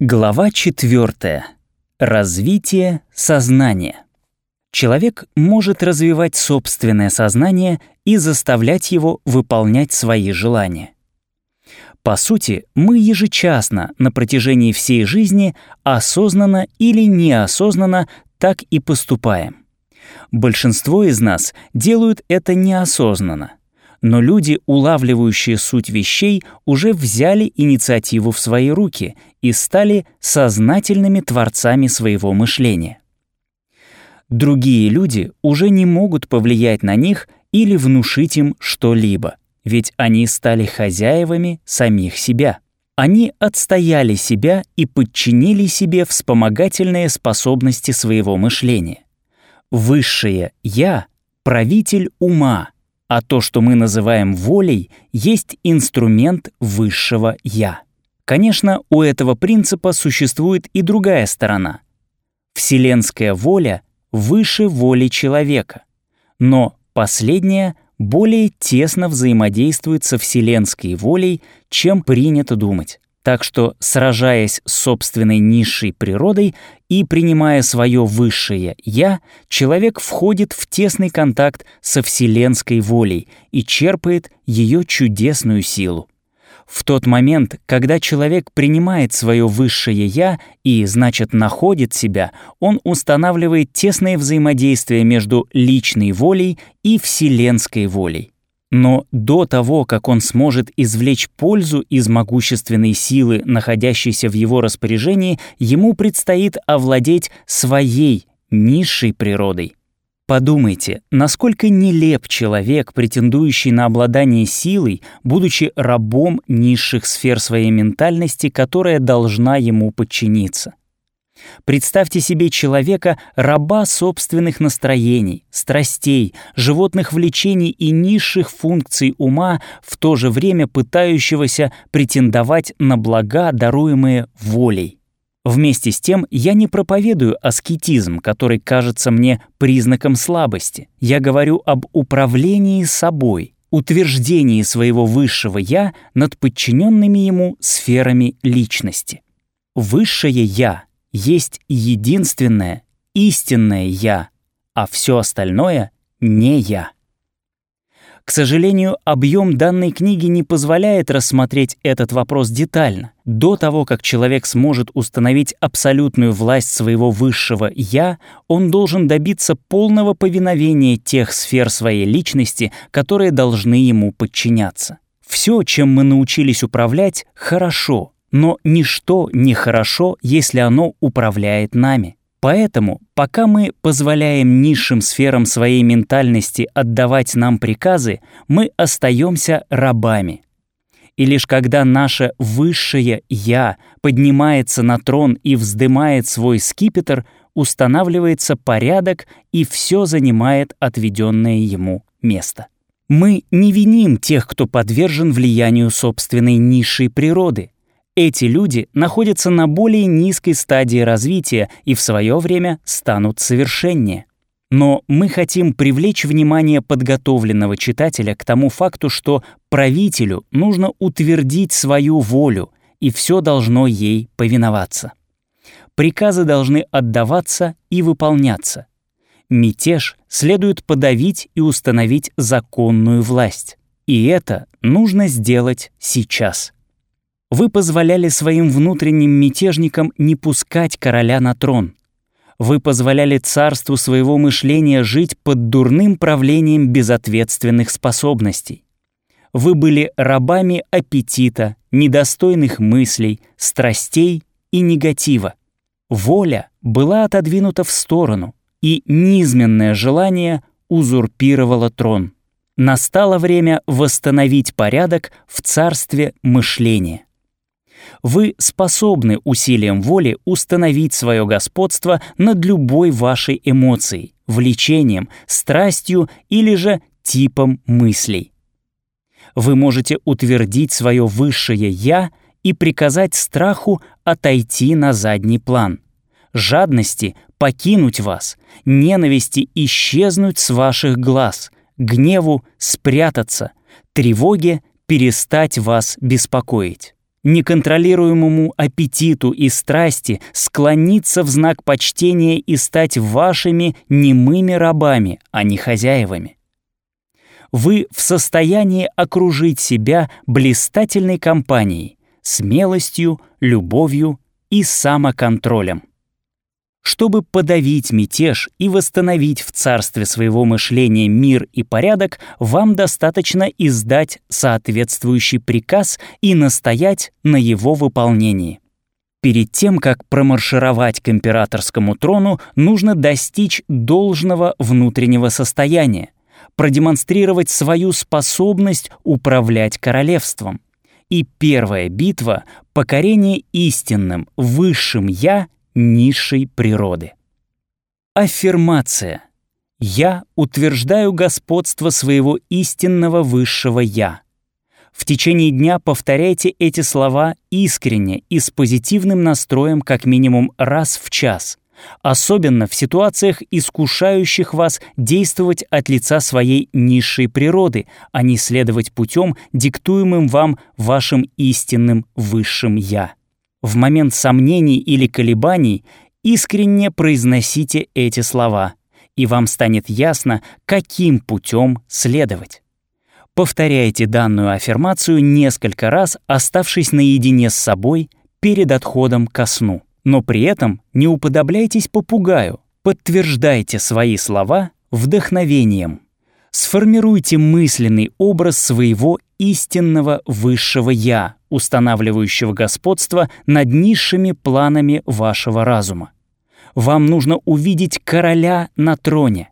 Глава 4. Развитие сознания. Человек может развивать собственное сознание и заставлять его выполнять свои желания. По сути, мы ежечасно на протяжении всей жизни осознанно или неосознанно так и поступаем. Большинство из нас делают это неосознанно но люди, улавливающие суть вещей, уже взяли инициативу в свои руки и стали сознательными творцами своего мышления. Другие люди уже не могут повлиять на них или внушить им что-либо, ведь они стали хозяевами самих себя. Они отстояли себя и подчинили себе вспомогательные способности своего мышления. Высшее «Я» — правитель ума — а то, что мы называем волей, есть инструмент высшего «я». Конечно, у этого принципа существует и другая сторона. Вселенская воля выше воли человека, но последняя более тесно взаимодействует со вселенской волей, чем принято думать. Так что, сражаясь с собственной низшей природой и принимая свое высшее «я», человек входит в тесный контакт со вселенской волей и черпает ее чудесную силу. В тот момент, когда человек принимает свое высшее «я» и, значит, находит себя, он устанавливает тесное взаимодействие между личной волей и вселенской волей. Но до того, как он сможет извлечь пользу из могущественной силы, находящейся в его распоряжении, ему предстоит овладеть своей низшей природой. Подумайте, насколько нелеп человек, претендующий на обладание силой, будучи рабом низших сфер своей ментальности, которая должна ему подчиниться. Представьте себе человека, раба собственных настроений, страстей, животных влечений и низших функций ума, в то же время пытающегося претендовать на блага, даруемые волей. Вместе с тем я не проповедую аскетизм, который кажется мне признаком слабости. Я говорю об управлении собой, утверждении своего высшего «я» над подчиненными ему сферами личности. Высшее «я» есть единственное, истинное «я», а все остальное — не «я». К сожалению, объем данной книги не позволяет рассмотреть этот вопрос детально. До того, как человек сможет установить абсолютную власть своего высшего «я», он должен добиться полного повиновения тех сфер своей личности, которые должны ему подчиняться. Все, чем мы научились управлять, хорошо — но ничто не хорошо, если оно управляет нами. Поэтому, пока мы позволяем низшим сферам своей ментальности отдавать нам приказы, мы остаемся рабами. И лишь когда наше высшее «я» поднимается на трон и вздымает свой скипетр, устанавливается порядок и все занимает отведенное ему место. Мы не виним тех, кто подвержен влиянию собственной низшей природы — эти люди находятся на более низкой стадии развития и в свое время станут совершеннее. Но мы хотим привлечь внимание подготовленного читателя к тому факту, что правителю нужно утвердить свою волю, и все должно ей повиноваться. Приказы должны отдаваться и выполняться. Мятеж следует подавить и установить законную власть. И это нужно сделать сейчас. Вы позволяли своим внутренним мятежникам не пускать короля на трон. Вы позволяли царству своего мышления жить под дурным правлением безответственных способностей. Вы были рабами аппетита, недостойных мыслей, страстей и негатива. Воля была отодвинута в сторону, и низменное желание узурпировало трон. Настало время восстановить порядок в царстве мышления вы способны усилием воли установить свое господство над любой вашей эмоцией, влечением, страстью или же типом мыслей. Вы можете утвердить свое высшее «я» и приказать страху отойти на задний план, жадности покинуть вас, ненависти исчезнуть с ваших глаз, гневу спрятаться, тревоге перестать вас беспокоить. Неконтролируемому аппетиту и страсти склониться в знак почтения и стать вашими немыми рабами, а не хозяевами. Вы в состоянии окружить себя блистательной компанией, смелостью, любовью и самоконтролем. Чтобы подавить мятеж и восстановить в царстве своего мышления мир и порядок, вам достаточно издать соответствующий приказ и настоять на его выполнении. Перед тем, как промаршировать к императорскому трону, нужно достичь должного внутреннего состояния, продемонстрировать свою способность управлять королевством. И первая битва — покорение истинным, высшим «я» низшей природы. Аффирмация. Я утверждаю господство своего истинного высшего «я». В течение дня повторяйте эти слова искренне и с позитивным настроем как минимум раз в час, особенно в ситуациях, искушающих вас действовать от лица своей низшей природы, а не следовать путем, диктуемым вам вашим истинным высшим «я». В момент сомнений или колебаний искренне произносите эти слова, и вам станет ясно, каким путем следовать. Повторяйте данную аффирмацию несколько раз, оставшись наедине с собой перед отходом ко сну. Но при этом не уподобляйтесь попугаю, подтверждайте свои слова вдохновением. Сформируйте мысленный образ своего истинного высшего «я», устанавливающего господство над низшими планами вашего разума. Вам нужно увидеть короля на троне.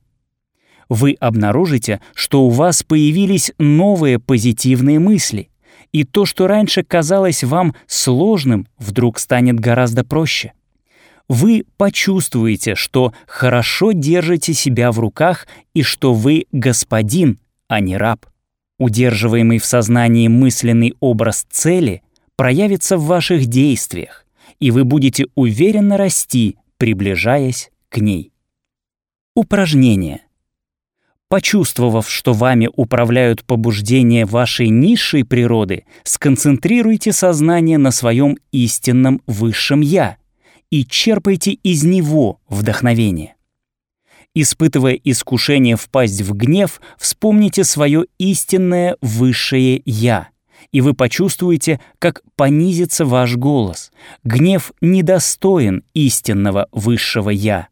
Вы обнаружите, что у вас появились новые позитивные мысли, и то, что раньше казалось вам сложным, вдруг станет гораздо проще. Вы почувствуете, что хорошо держите себя в руках и что вы господин, а не раб. Удерживаемый в сознании мысленный образ цели проявится в ваших действиях, и вы будете уверенно расти, приближаясь к ней. Упражнение. Почувствовав, что вами управляют побуждения вашей низшей природы, сконцентрируйте сознание на своем истинном высшем «я» и черпайте из него вдохновение. Испытывая искушение впасть в гнев, вспомните свое истинное высшее «Я», и вы почувствуете, как понизится ваш голос. Гнев недостоин истинного высшего «Я».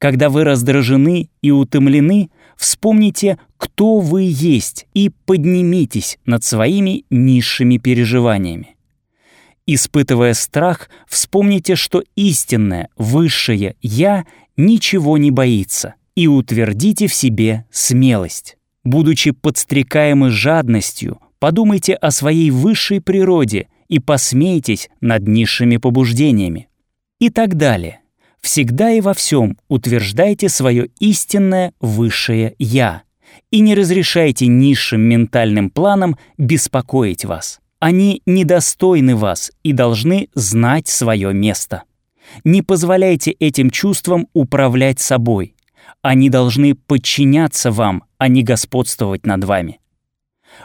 Когда вы раздражены и утомлены, вспомните, кто вы есть, и поднимитесь над своими низшими переживаниями. Испытывая страх, вспомните, что истинное, высшее «Я» ничего не боится и утвердите в себе смелость. Будучи подстрекаемы жадностью, подумайте о своей высшей природе и посмейтесь над низшими побуждениями. И так далее. Всегда и во всем утверждайте свое истинное высшее «Я» и не разрешайте низшим ментальным планам беспокоить вас. Они недостойны вас и должны знать свое место. Не позволяйте этим чувствам управлять собой. Они должны подчиняться вам, а не господствовать над вами.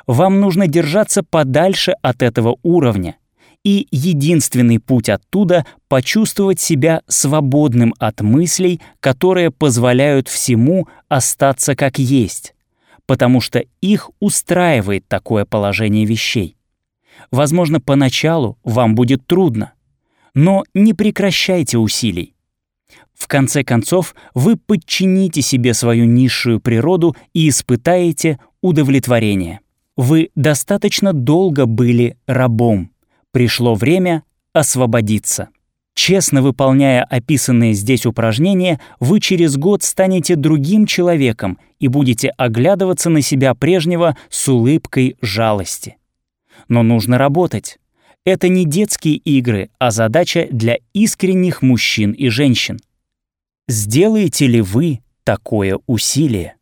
Вам нужно держаться подальше от этого уровня, и единственный путь оттуда — почувствовать себя свободным от мыслей, которые позволяют всему остаться как есть, потому что их устраивает такое положение вещей. Возможно, поначалу вам будет трудно, но не прекращайте усилий. В конце концов, вы подчините себе свою низшую природу и испытаете удовлетворение. Вы достаточно долго были рабом. Пришло время освободиться. Честно выполняя описанные здесь упражнения, вы через год станете другим человеком и будете оглядываться на себя прежнего с улыбкой жалости. Но нужно работать. Это не детские игры, а задача для искренних мужчин и женщин. Сделаете ли вы такое усилие?